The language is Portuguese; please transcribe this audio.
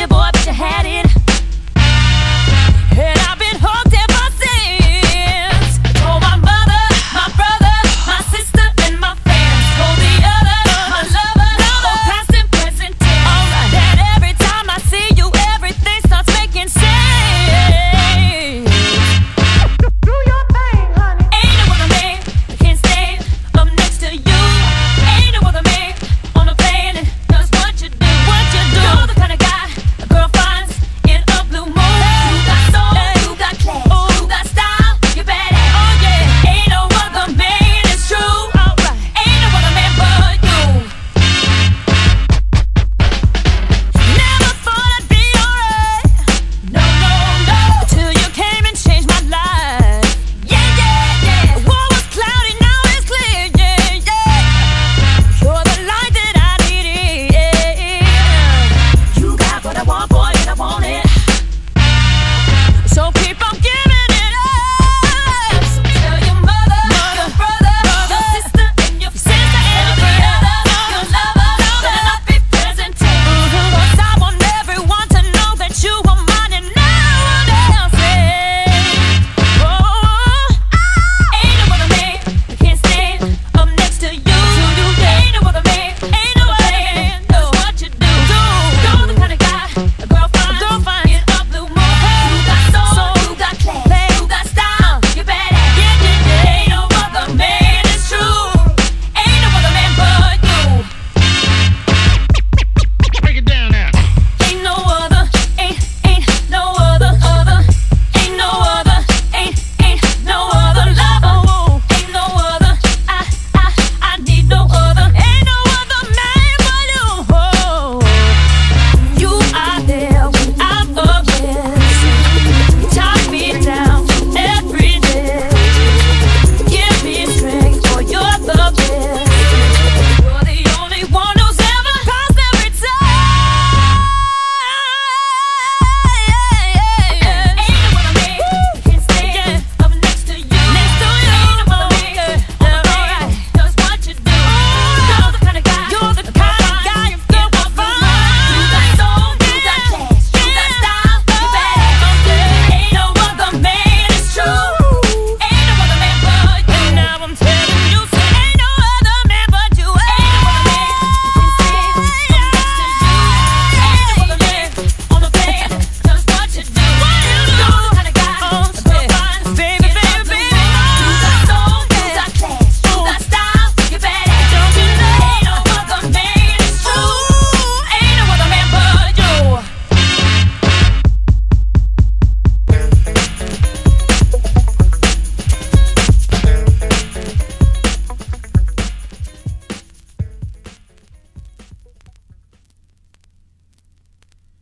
rebote.